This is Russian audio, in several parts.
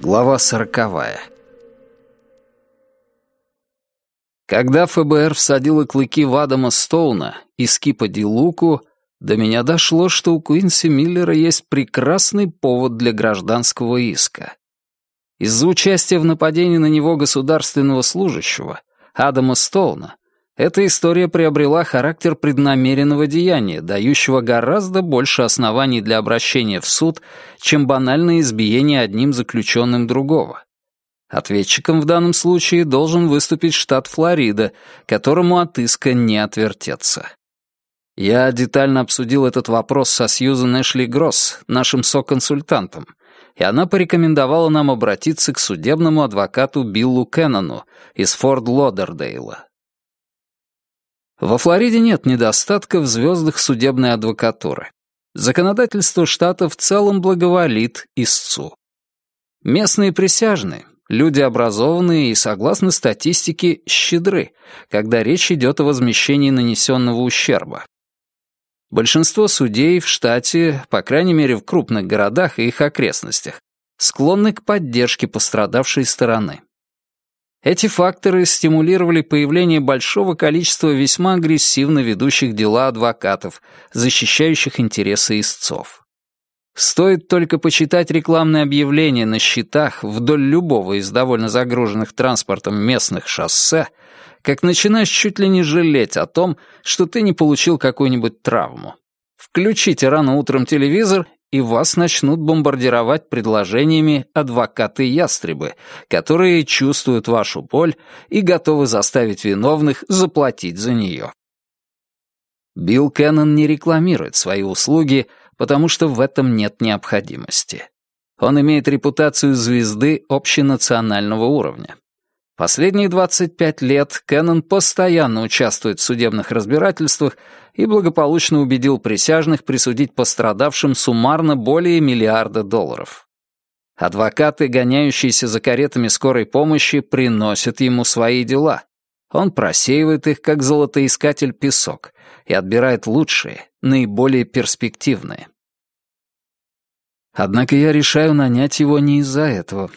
Глава сороковая. Когда ФБР всадило клыки в Адама Стоуна и Скипа Ди Луку, до меня дошло, что у Куинси Миллера есть прекрасный повод для гражданского иска. Из-за участия в нападении на него государственного служащего, Адама Стоуна, эта история приобрела характер преднамеренного деяния, дающего гораздо больше оснований для обращения в суд, чем банальное избиение одним заключенным другого. Ответчиком в данном случае должен выступить штат Флорида, которому от иска не отвертеться. Я детально обсудил этот вопрос со Сьюзен Эшли Гросс, нашим соконсультантом, и она порекомендовала нам обратиться к судебному адвокату Биллу Кеннону из Форд Лодердейла. Во Флориде нет недостатка в звездах судебной адвокатуры. Законодательство штата в целом благоволит истцу. Местные присяжные, люди образованные и, согласно статистике, щедры, когда речь идет о возмещении нанесенного ущерба. Большинство судей в штате, по крайней мере в крупных городах и их окрестностях, склонны к поддержке пострадавшей стороны. Эти факторы стимулировали появление большого количества весьма агрессивно ведущих дела адвокатов, защищающих интересы истцов. Стоит только почитать рекламные объявления на счетах вдоль любого из довольно загруженных транспортом местных шоссе, как начинаешь чуть ли не жалеть о том, что ты не получил какую-нибудь травму. Включите рано утром телевизор и вас начнут бомбардировать предложениями адвокаты-ястребы, которые чувствуют вашу боль и готовы заставить виновных заплатить за нее. Билл Кеннон не рекламирует свои услуги, потому что в этом нет необходимости. Он имеет репутацию звезды общенационального уровня. Последние 25 лет Кеннон постоянно участвует в судебных разбирательствах и благополучно убедил присяжных присудить пострадавшим суммарно более миллиарда долларов. Адвокаты, гоняющиеся за каретами скорой помощи, приносят ему свои дела. Он просеивает их, как золотоискатель песок, и отбирает лучшие, наиболее перспективные. Однако я решаю нанять его не из-за этого.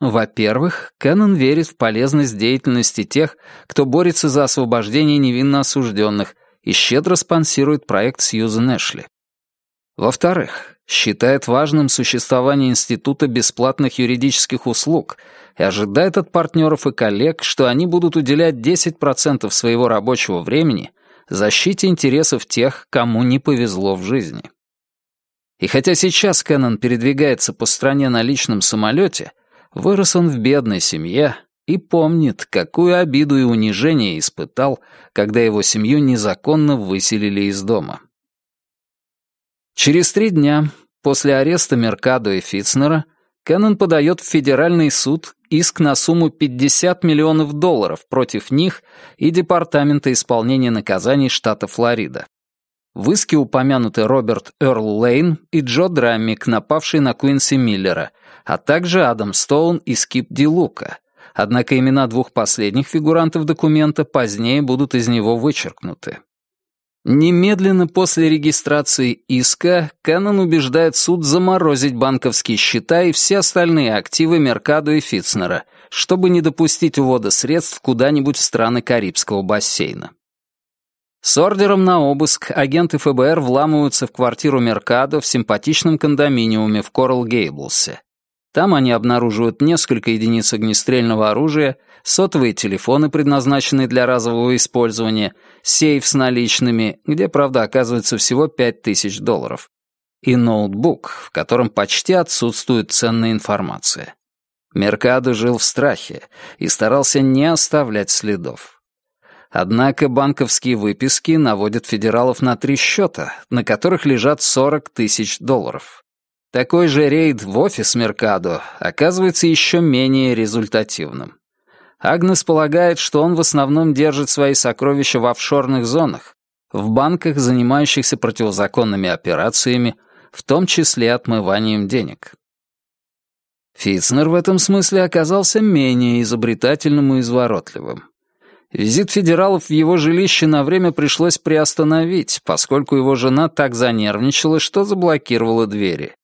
Во-первых, Кэннон верит в полезность деятельности тех, кто борется за освобождение невинно осужденных и щедро спонсирует проект Сьюзен Эшли. Во-вторых, считает важным существование Института бесплатных юридических услуг и ожидает от партнеров и коллег, что они будут уделять 10% своего рабочего времени защите интересов тех, кому не повезло в жизни. И хотя сейчас Кэннон передвигается по стране на личном самолете, Вырос он в бедной семье и помнит, какую обиду и унижение испытал, когда его семью незаконно выселили из дома. Через три дня после ареста Меркадо и Фитцнера Кеннон подает в федеральный суд иск на сумму 50 миллионов долларов против них и Департамента исполнения наказаний штата Флорида. В иске упомянуты Роберт Эрл Лейн и Джо Драммик, напавший на Куинси Миллера, а также Адам Стоун и Скип Ди Лука. Однако имена двух последних фигурантов документа позднее будут из него вычеркнуты. Немедленно после регистрации иска Кэннон убеждает суд заморозить банковские счета и все остальные активы Меркадо и Фитцнера, чтобы не допустить увода средств куда-нибудь в страны Карибского бассейна. С ордером на обыск агенты ФБР вламываются в квартиру Меркадо в симпатичном кондоминиуме в Коралл-Гейблсе. Там они обнаруживают несколько единиц огнестрельного оружия, сотовые телефоны, предназначенные для разового использования, сейф с наличными, где, правда, оказывается всего 5000 долларов, и ноутбук, в котором почти отсутствует ценная информация. Меркадо жил в страхе и старался не оставлять следов. Однако банковские выписки наводят федералов на три счета, на которых лежат 40 тысяч долларов. Такой же рейд в офис Меркадо оказывается еще менее результативным. Агнес полагает, что он в основном держит свои сокровища в офшорных зонах, в банках, занимающихся противозаконными операциями, в том числе отмыванием денег. Фитцнер в этом смысле оказался менее изобретательным и изворотливым. Визит федералов в его жилище на время пришлось приостановить, поскольку его жена так занервничала, что заблокировала двери.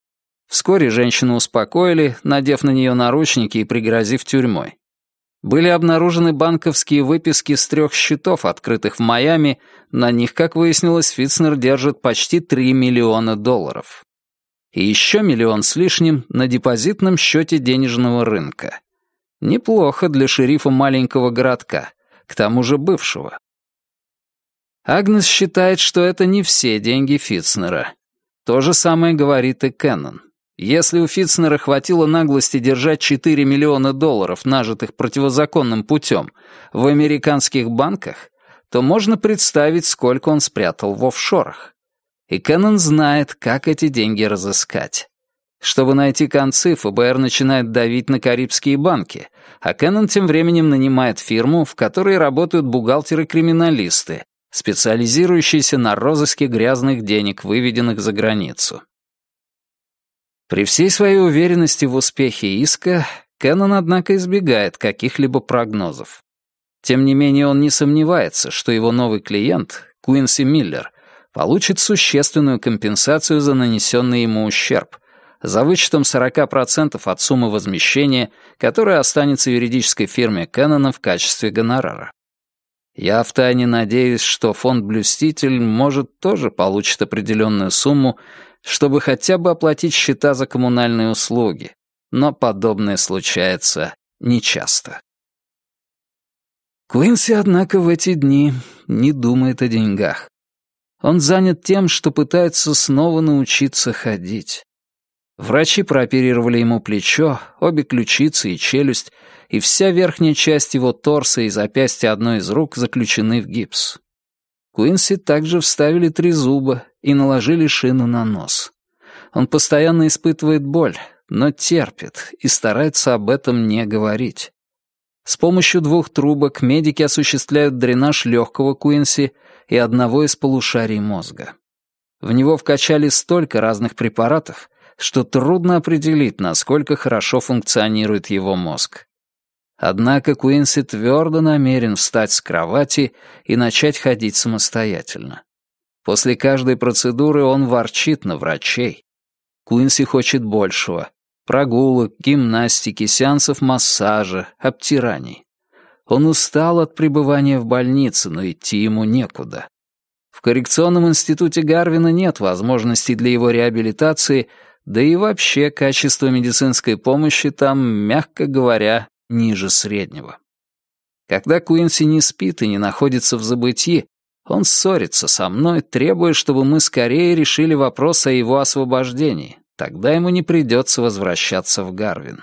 Вскоре женщину успокоили, надев на нее наручники и пригрозив тюрьмой. Были обнаружены банковские выписки с трех счетов, открытых в Майами. На них, как выяснилось, Фитцнер держит почти 3 миллиона долларов. И еще миллион с лишним на депозитном счете денежного рынка. Неплохо для шерифа маленького городка, к тому же бывшего. Агнес считает, что это не все деньги Фитцнера. То же самое говорит и Кеннон. Если у Фитцнера хватило наглости держать 4 миллиона долларов, нажитых противозаконным путем, в американских банках, то можно представить, сколько он спрятал в офшорах. И Кеннон знает, как эти деньги разыскать. Чтобы найти концы, ФБР начинает давить на карибские банки, а Кеннон тем временем нанимает фирму, в которой работают бухгалтеры-криминалисты, специализирующиеся на розыске грязных денег, выведенных за границу. При всей своей уверенности в успехе иска, Кеннон, однако, избегает каких-либо прогнозов. Тем не менее, он не сомневается, что его новый клиент, Куинси Миллер, получит существенную компенсацию за нанесенный ему ущерб, за вычетом 40% от суммы возмещения, которая останется юридической фирме Кеннона в качестве гонорара. Я втайне надеюсь, что фонд «Блюститель» может тоже получит определенную сумму, чтобы хотя бы оплатить счета за коммунальные услуги, но подобное случается нечасто. Куинси, однако, в эти дни не думает о деньгах. Он занят тем, что пытается снова научиться ходить. Врачи прооперировали ему плечо, обе ключицы и челюсть, и вся верхняя часть его торса и запястья одной из рук заключены в гипс. Куинси также вставили три зуба и наложили шину на нос. Он постоянно испытывает боль, но терпит и старается об этом не говорить. С помощью двух трубок медики осуществляют дренаж легкого Куинси и одного из полушарий мозга. В него вкачали столько разных препаратов, что трудно определить, насколько хорошо функционирует его мозг. Однако Куинси твердо намерен встать с кровати и начать ходить самостоятельно. После каждой процедуры он ворчит на врачей. Куинси хочет большего. Прогулок, гимнастики, сеансов массажа, обтираний. Он устал от пребывания в больнице, но идти ему некуда. В коррекционном институте Гарвина нет возможностей для его реабилитации, да и вообще качество медицинской помощи там, мягко говоря, ниже среднего. Когда Куинси не спит и не находится в забытии, он ссорится со мной, требуя, чтобы мы скорее решили вопрос о его освобождении. Тогда ему не придется возвращаться в Гарвин.